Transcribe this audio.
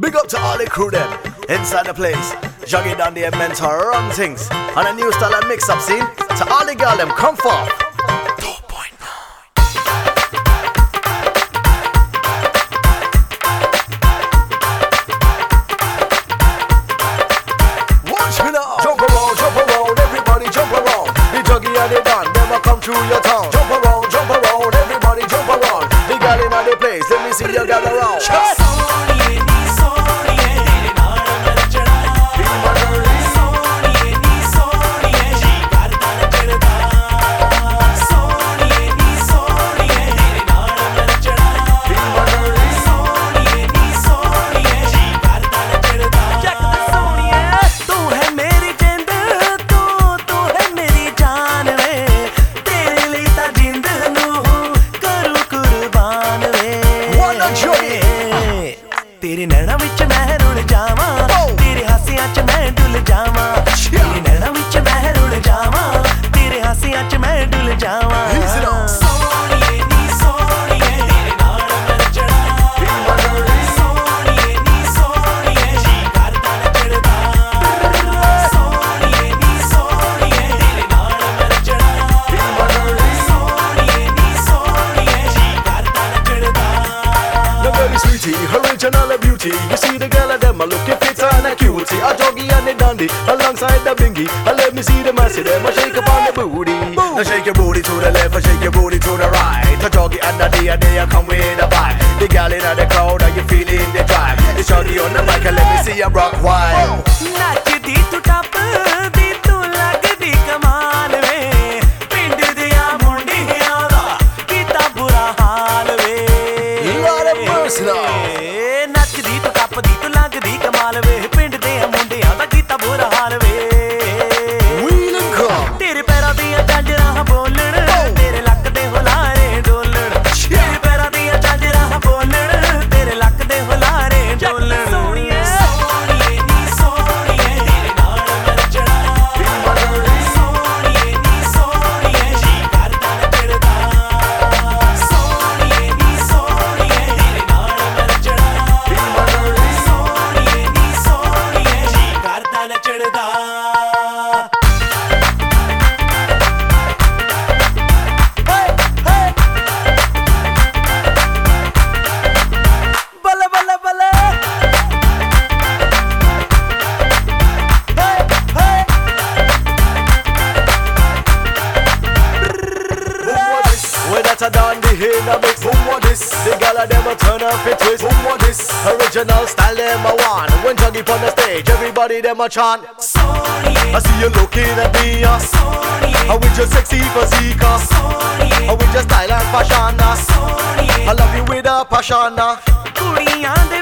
Big up to all the crew them inside the place. Jogging down the mentor, run things. And a new style of mix up scene. To all the girl them, come forth. Come through your town, jump around, jump around, everybody jump around. The girl in the place, let me see your gal around. Yes. जावा। तेरे हासिया च मैं डुल जावा। All the beauty. You see the girl of them, I look if it's an cutie. A doggy and a dandy, alongside the bingy. I let me see the massive them, I shake up on the booty. I shake your booty to the left, I shake your booty to the right. The doggy and the D they come with a vibe. The girl in the crowd, are you feeling the drive? It's Juggy on the mic, and let me see you rock wild. hotter than the head of mix. Boom what this? The gala them a turn up it twist. Boom what this? Original style them a want. When Juggy on the stage, everybody them a chant. Sorry, I see you looking at me, uh. Sorry, I with your sexy physique, uh. Sorry, uh, with your style and fashion, uh. Sorry, I love you with a passion, uh. Korean